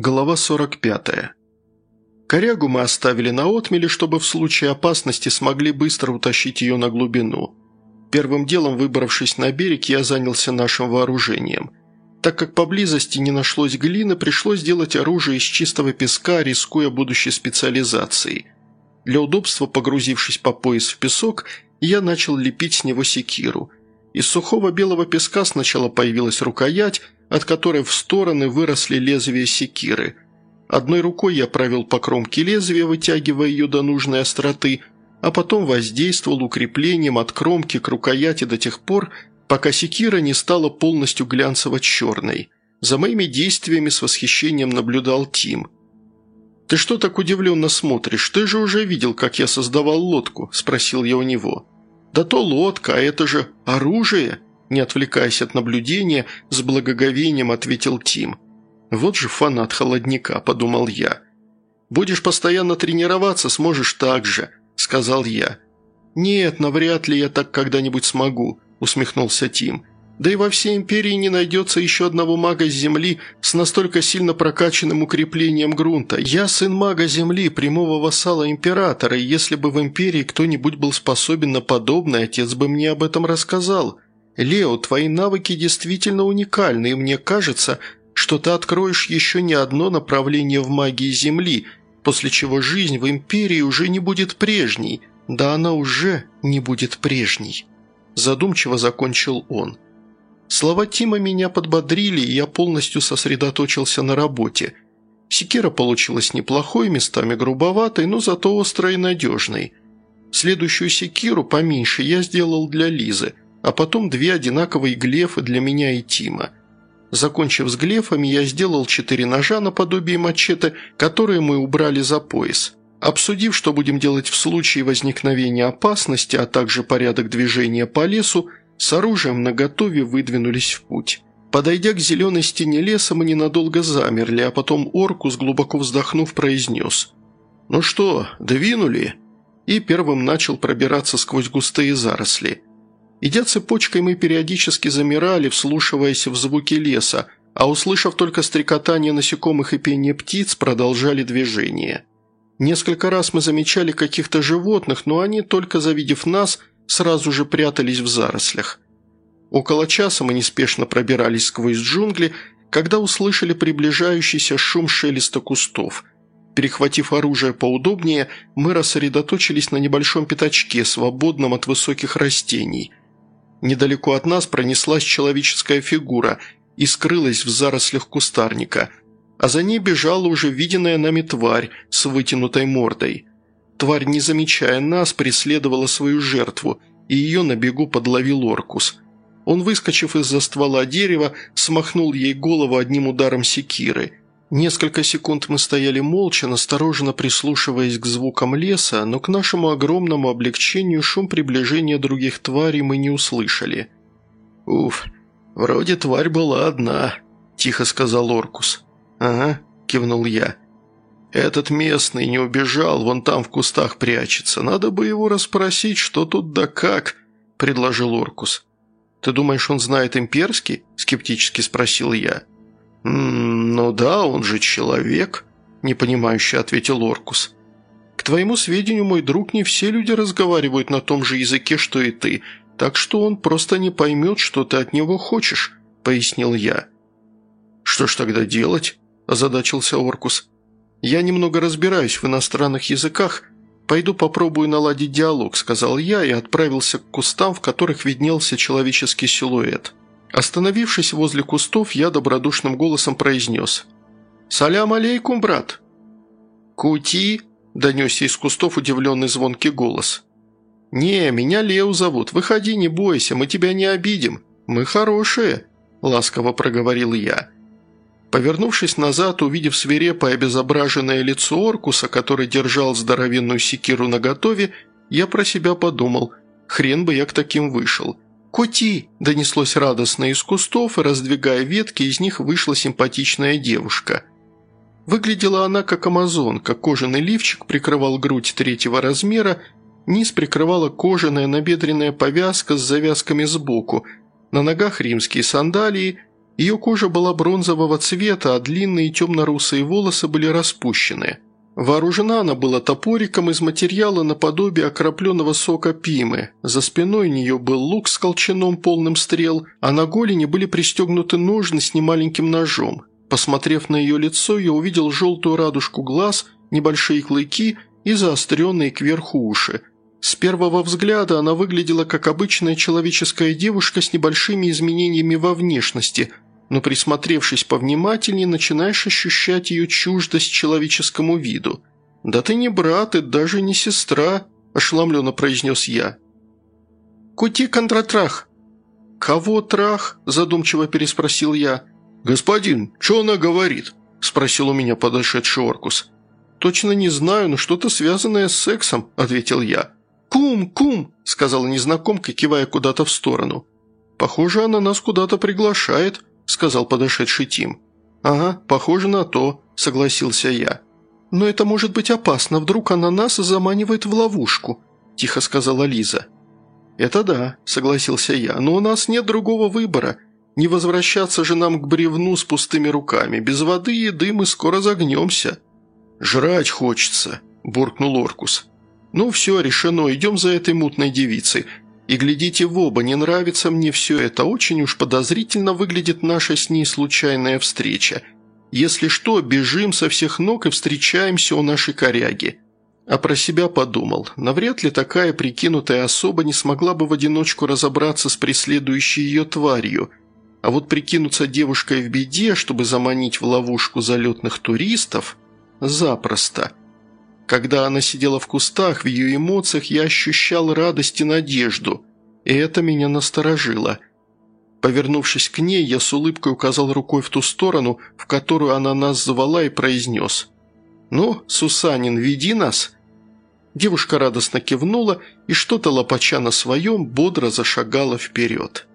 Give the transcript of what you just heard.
Глава 45. Корягу мы оставили на отмеле, чтобы в случае опасности смогли быстро утащить ее на глубину. Первым делом, выбравшись на берег, я занялся нашим вооружением. Так как поблизости не нашлось глины, пришлось делать оружие из чистого песка, рискуя будущей специализацией. Для удобства, погрузившись по пояс в песок, я начал лепить с него секиру. Из сухого белого песка сначала появилась рукоять – от которой в стороны выросли лезвия секиры. Одной рукой я провел по кромке лезвия, вытягивая ее до нужной остроты, а потом воздействовал укреплением от кромки к рукояти до тех пор, пока секира не стала полностью глянцево-черной. За моими действиями с восхищением наблюдал Тим. «Ты что так удивленно смотришь? Ты же уже видел, как я создавал лодку?» – спросил я у него. «Да то лодка, а это же оружие!» Не отвлекаясь от наблюдения, с благоговением ответил Тим. «Вот же фанат холодника», – подумал я. «Будешь постоянно тренироваться, сможешь так же», – сказал я. «Нет, навряд ли я так когда-нибудь смогу», – усмехнулся Тим. «Да и во всей империи не найдется еще одного мага Земли с настолько сильно прокачанным укреплением грунта. Я сын мага Земли, прямого вассала императора, и если бы в империи кто-нибудь был способен на подобное, отец бы мне об этом рассказал. «Лео, твои навыки действительно уникальны, и мне кажется, что ты откроешь еще не одно направление в магии Земли, после чего жизнь в Империи уже не будет прежней. Да она уже не будет прежней». Задумчиво закончил он. Слова Тима меня подбодрили, и я полностью сосредоточился на работе. Секира получилась неплохой, местами грубоватой, но зато острой и надежной. Следующую секиру, поменьше, я сделал для Лизы – а потом две одинаковые глефы для меня и Тима. Закончив с глефами, я сделал четыре ножа наподобие мачете, которые мы убрали за пояс. Обсудив, что будем делать в случае возникновения опасности, а также порядок движения по лесу, с оружием наготове выдвинулись в путь. Подойдя к зеленой стене леса, мы ненадолго замерли, а потом Оркус, глубоко вздохнув, произнес «Ну что, двинули?» и первым начал пробираться сквозь густые заросли – Идя цепочкой, мы периодически замирали, вслушиваясь в звуки леса, а услышав только стрекотание насекомых и пение птиц, продолжали движение. Несколько раз мы замечали каких-то животных, но они, только завидев нас, сразу же прятались в зарослях. Около часа мы неспешно пробирались сквозь джунгли, когда услышали приближающийся шум шелеста кустов. Перехватив оружие поудобнее, мы рассредоточились на небольшом пятачке, свободном от высоких растений – Недалеко от нас пронеслась человеческая фигура и скрылась в зарослях кустарника, а за ней бежала уже виденная нами тварь с вытянутой мордой. Тварь, не замечая нас, преследовала свою жертву, и ее на бегу подловил Оркус. Он, выскочив из-за ствола дерева, смахнул ей голову одним ударом секиры – Несколько секунд мы стояли молча, настороженно прислушиваясь к звукам леса, но к нашему огромному облегчению шум приближения других тварей мы не услышали. «Уф, вроде тварь была одна», – тихо сказал Оркус. «Ага», – кивнул я. «Этот местный не убежал, вон там в кустах прячется. Надо бы его расспросить, что тут да как», – предложил Оркус. «Ты думаешь, он знает имперский?» – скептически спросил я. «Ну да, он же человек», – непонимающе ответил Оркус. «К твоему сведению, мой друг, не все люди разговаривают на том же языке, что и ты, так что он просто не поймет, что ты от него хочешь», – пояснил я. «Что ж тогда делать?» – озадачился Оркус. «Я немного разбираюсь в иностранных языках. Пойду попробую наладить диалог», – сказал я и отправился к кустам, в которых виднелся человеческий силуэт. Остановившись возле кустов, я добродушным голосом произнес. «Салям алейкум, брат!» «Кути!» – донесся из кустов удивленный звонкий голос. «Не, меня Лео зовут. Выходи, не бойся, мы тебя не обидим. Мы хорошие!» – ласково проговорил я. Повернувшись назад, увидев свирепое обезображенное лицо Оркуса, который держал здоровенную секиру наготове, я про себя подумал, хрен бы я к таким вышел – «Коти!» – донеслось радостно из кустов, и, раздвигая ветки, из них вышла симпатичная девушка. Выглядела она как амазонка, кожаный лифчик прикрывал грудь третьего размера, низ прикрывала кожаная набедренная повязка с завязками сбоку, на ногах римские сандалии, Ее кожа была бронзового цвета, а длинные темно-русые волосы были распущены. Вооружена она была топориком из материала наподобие окропленного сока пимы. За спиной у нее был лук с колчаном полным стрел, а на голени были пристегнуты ножны с немаленьким ножом. Посмотрев на ее лицо, я увидел желтую радужку глаз, небольшие клыки и заостренные кверху уши. С первого взгляда она выглядела как обычная человеческая девушка с небольшими изменениями во внешности – но присмотревшись повнимательнее, начинаешь ощущать ее чуждость человеческому виду. «Да ты не брат и даже не сестра», – ошеломленно произнес я. «Кути контратрах». «Кого трах?» – задумчиво переспросил я. «Господин, что она говорит?» – спросил у меня подошедший Оркус. «Точно не знаю, но что-то связанное с сексом», – ответил я. «Кум, кум!» – сказала незнакомка, кивая куда-то в сторону. «Похоже, она нас куда-то приглашает», сказал подошедший Тим. «Ага, похоже на то», – согласился я. «Но это может быть опасно, вдруг она нас заманивает в ловушку», – тихо сказала Лиза. «Это да», – согласился я, – «но у нас нет другого выбора. Не возвращаться же нам к бревну с пустыми руками. Без воды и еды мы скоро загнемся». «Жрать хочется», – буркнул Оркус. «Ну все, решено, идем за этой мутной девицей. И глядите в оба, не нравится мне все это, очень уж подозрительно выглядит наша с ней случайная встреча. Если что, бежим со всех ног и встречаемся у нашей коряги». А про себя подумал, навряд ли такая прикинутая особа не смогла бы в одиночку разобраться с преследующей ее тварью. А вот прикинуться девушкой в беде, чтобы заманить в ловушку залетных туристов – запросто – когда она сидела в кустах, в ее эмоциях я ощущал радость и надежду, и это меня насторожило. Повернувшись к ней, я с улыбкой указал рукой в ту сторону, в которую она нас звала и произнес. «Ну, Сусанин, веди нас!» Девушка радостно кивнула и что-то лопача на своем бодро зашагала вперед.